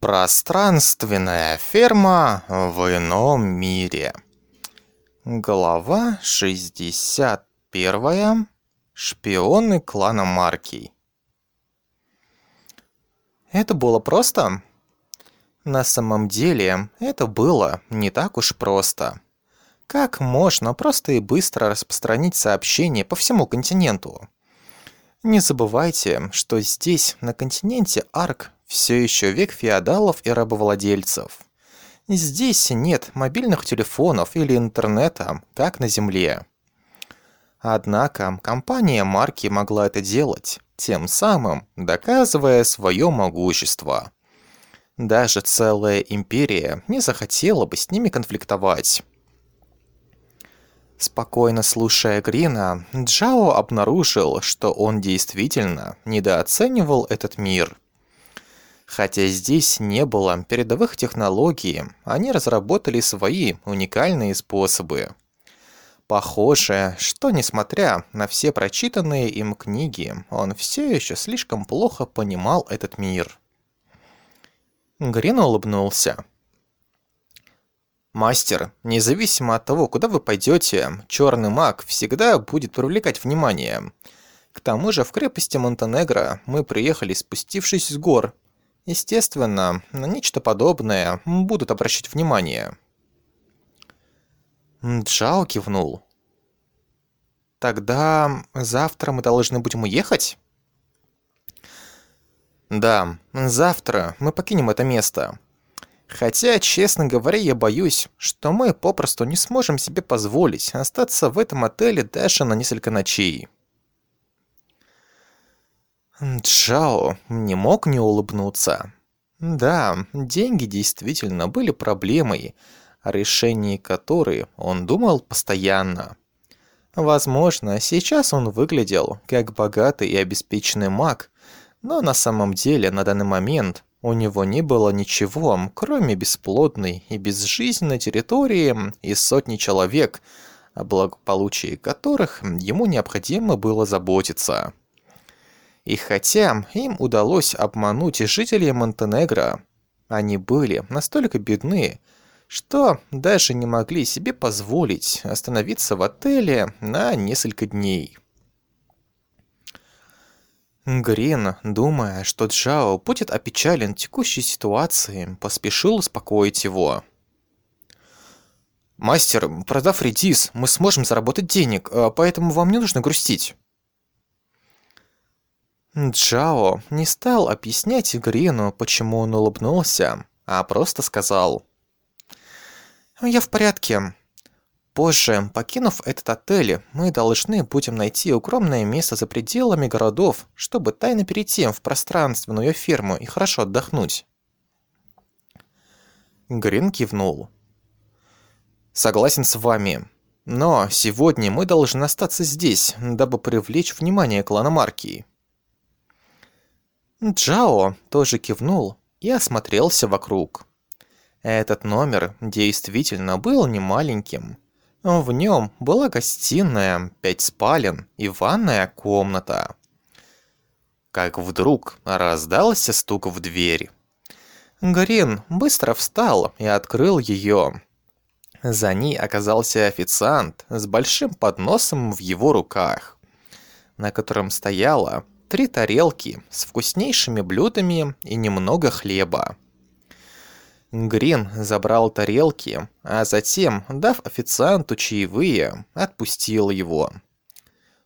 Пространственная ферма в ином мире. Глава 61. Шпионы клана Маркий. Это было просто? На самом деле, это было не так уж просто. Как можно просто и быстро распространить сообщение по всему континенту? Не забывайте, что здесь, на континенте Арк, все еще век феодалов и рабовладельцев. Здесь нет мобильных телефонов или интернета, как на Земле. Однако компания марки могла это делать, тем самым доказывая свое могущество. Даже целая империя не захотела бы с ними конфликтовать. Спокойно слушая Грина, Джао обнаружил, что он действительно недооценивал этот мир – Хотя здесь не было передовых технологий, они разработали свои уникальные способы. Похоже, что несмотря на все прочитанные им книги, он все еще слишком плохо понимал этот мир. Грин улыбнулся. «Мастер, независимо от того, куда вы пойдете, черный маг всегда будет привлекать внимание. К тому же в крепости Монтенегро мы приехали, спустившись с гор, Естественно, на нечто подобное будут обращать внимание. Джао кивнул. «Тогда завтра мы должны будем уехать?» «Да, завтра мы покинем это место. Хотя, честно говоря, я боюсь, что мы попросту не сможем себе позволить остаться в этом отеле даже на несколько ночей». Джао не мог не улыбнуться. Да, деньги действительно были проблемой, о решении которой он думал постоянно. Возможно, сейчас он выглядел как богатый и обеспеченный маг, но на самом деле на данный момент у него не было ничего, кроме бесплодной и безжизненной территории и сотни человек, о благополучии которых ему необходимо было заботиться. И хотя им удалось обмануть жителей Монтенегро, они были настолько бедны, что даже не могли себе позволить остановиться в отеле на несколько дней. Грин, думая, что Джао будет опечален текущей ситуацией, поспешил успокоить его. «Мастер, продав редис, мы сможем заработать денег, а поэтому вам не нужно грустить». Джао не стал объяснять Грину, почему он улыбнулся, а просто сказал. «Я в порядке. Позже, покинув этот отель, мы должны будем найти укромное место за пределами городов, чтобы тайно перейти в пространственную ферму и хорошо отдохнуть». Грин кивнул. «Согласен с вами. Но сегодня мы должны остаться здесь, дабы привлечь внимание клана Маркии». Джао тоже кивнул и осмотрелся вокруг. Этот номер действительно был не маленьким. В нем была гостиная, пять спален и ванная комната. Как вдруг раздался стук в дверь. Грин быстро встал и открыл ее. За ней оказался официант с большим подносом в его руках, на котором стояла три тарелки с вкуснейшими блюдами и немного хлеба. Грин забрал тарелки, а затем, дав официанту чаевые, отпустил его.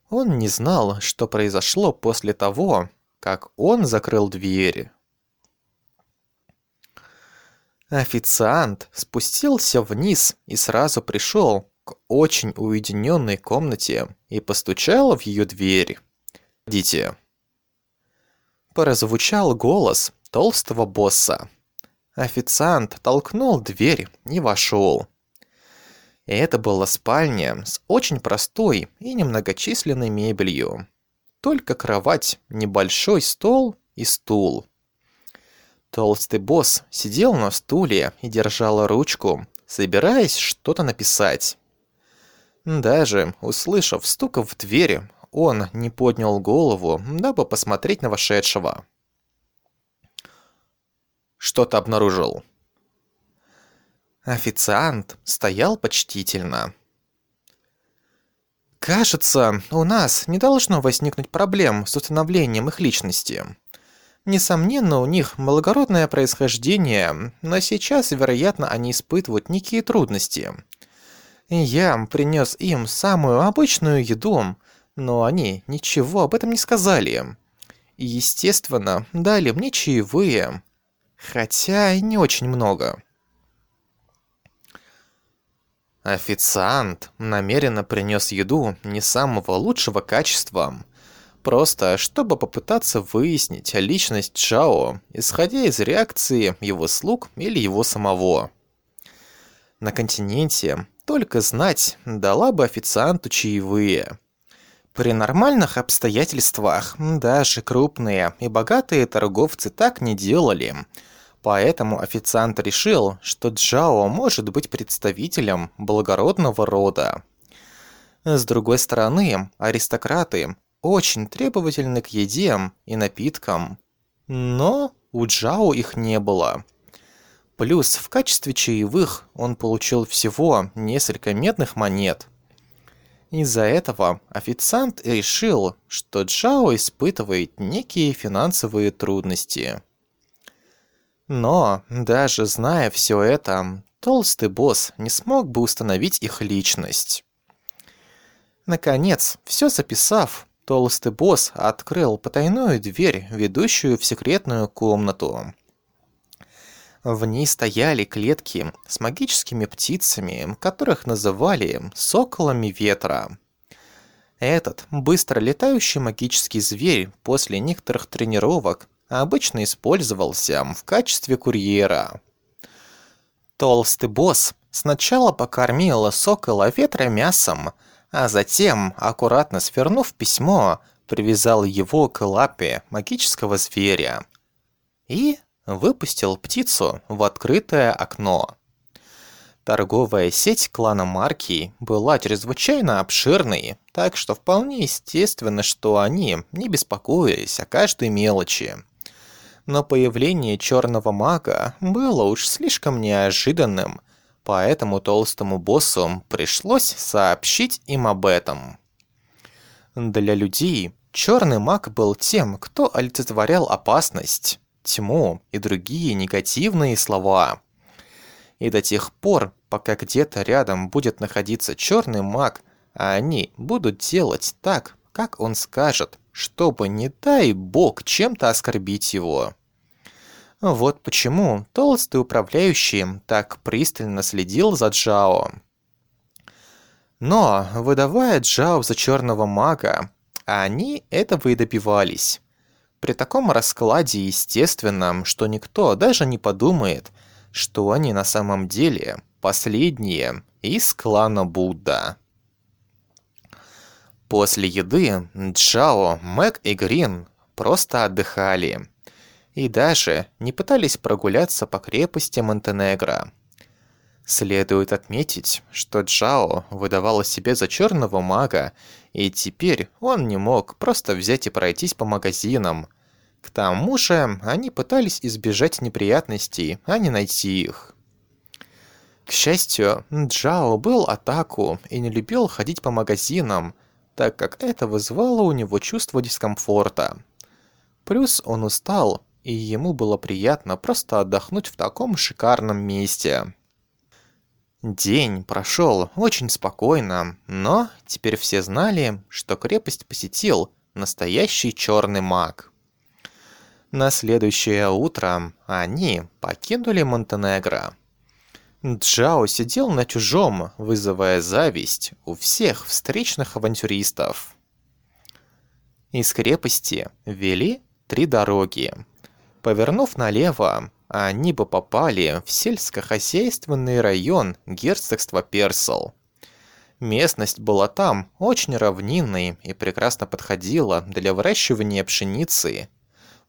Он не знал, что произошло после того, как он закрыл дверь. Официант спустился вниз и сразу пришел к очень уединенной комнате и постучал в ее дверь. «Идите». Прозвучал голос толстого босса. Официант толкнул дверь и вошел. Это была спальня с очень простой и немногочисленной мебелью. Только кровать, небольшой стол и стул. Толстый босс сидел на стуле и держал ручку, собираясь что-то написать. Даже услышав стук в дверь, он не поднял голову, дабы посмотреть на вошедшего. что-то обнаружил?» Официант стоял почтительно. «Кажется, у нас не должно возникнуть проблем с установлением их личности. Несомненно, у них благородное происхождение, но сейчас, вероятно, они испытывают некие трудности. Я принес им самую обычную еду, но они ничего об этом не сказали. Естественно, дали мне чаевые, хотя и не очень много». Официант намеренно принес еду не самого лучшего качества, просто чтобы попытаться выяснить личность Чао, исходя из реакции его слуг или его самого. На континенте только знать дала бы официанту чаевые. При нормальных обстоятельствах даже крупные и богатые торговцы так не делали – Поэтому официант решил, что Джао может быть представителем благородного рода. С другой стороны, аристократы очень требовательны к еде и напиткам. Но у Джао их не было. Плюс в качестве чаевых он получил всего несколько медных монет. Из-за этого официант решил, что Джао испытывает некие финансовые трудности. Но, даже зная все это, толстый босс не смог бы установить их личность. Наконец, все записав, толстый босс открыл потайную дверь, ведущую в секретную комнату. В ней стояли клетки с магическими птицами, которых называли «соколами ветра». Этот быстро летающий магический зверь после некоторых тренировок обычно использовался в качестве курьера. Толстый босс сначала покормил сокола ветра мясом, а затем, аккуратно свернув письмо, привязал его к лапе магического зверя и выпустил птицу в открытое окно. Торговая сеть клана Марки была чрезвычайно обширной, так что вполне естественно, что они не беспокоились о каждой мелочи но появление черного мага было уж слишком неожиданным, поэтому толстому боссу пришлось сообщить им об этом. Для людей черный маг был тем, кто олицетворял опасность, тьму и другие негативные слова. И до тех пор, пока где-то рядом будет находиться черный маг, а они будут делать так, как он скажет, чтобы, не дай бог, чем-то оскорбить его. Вот почему толстый управляющий так пристально следил за Джао. Но, выдавая Джао за черного мага, они этого и добивались. При таком раскладе естественно, что никто даже не подумает, что они на самом деле последние из клана Будда. После еды Джао, Мэг и Грин просто отдыхали и даже не пытались прогуляться по крепости Монтенегро. Следует отметить, что Джао выдавала себе за черного мага, и теперь он не мог просто взять и пройтись по магазинам. К тому же они пытались избежать неприятностей, а не найти их. К счастью, Джао был атаку и не любил ходить по магазинам, так как это вызывало у него чувство дискомфорта. Плюс он устал и ему было приятно просто отдохнуть в таком шикарном месте. День прошел очень спокойно, но теперь все знали, что крепость посетил настоящий черный маг. На следующее утро они покинули Монтенегро. Джао сидел на чужом, вызывая зависть у всех встречных авантюристов. Из крепости вели три дороги. Повернув налево, они бы попали в сельскохозяйственный район герцогства Персел. Местность была там очень равнинной и прекрасно подходила для выращивания пшеницы.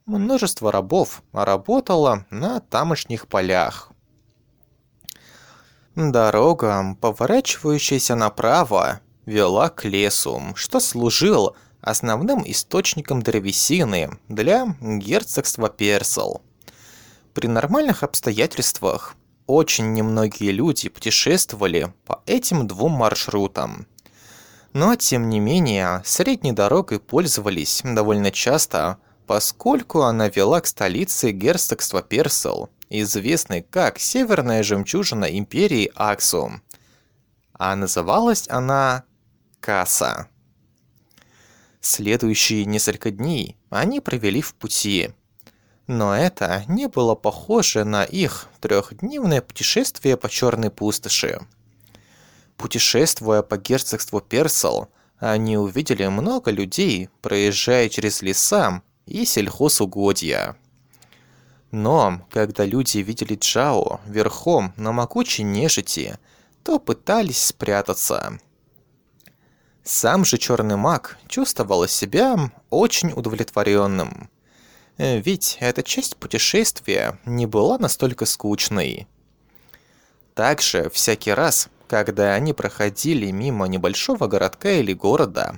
Множество рабов работало на тамошних полях. Дорога, поворачивающаяся направо, вела к лесу, что служил основным источником древесины для герцогства Персел. При нормальных обстоятельствах очень немногие люди путешествовали по этим двум маршрутам. Но, тем не менее, средней дорогой пользовались довольно часто, поскольку она вела к столице герцогства Персел, известной как Северная жемчужина империи Аксум. А называлась она Касса. Следующие несколько дней они провели в пути. Но это не было похоже на их трехдневное путешествие по Черной пустоши. Путешествуя по герцогству Персел, они увидели много людей, проезжая через леса и сельхозугодья. Но, когда люди видели Джао верхом на могучей нежити, то пытались спрятаться. Сам же черный маг чувствовал себя очень удовлетворенным. Ведь эта часть путешествия не была настолько скучной. Также всякий раз, когда они проходили мимо небольшого городка или города,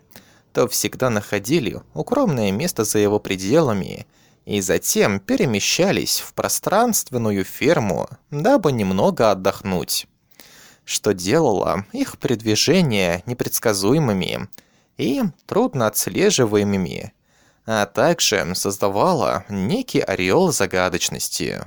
то всегда находили укромное место за его пределами и затем перемещались в пространственную ферму, дабы немного отдохнуть, что делало их передвижения непредсказуемыми и трудно отслеживаемыми, а также создавало некий ореол загадочности.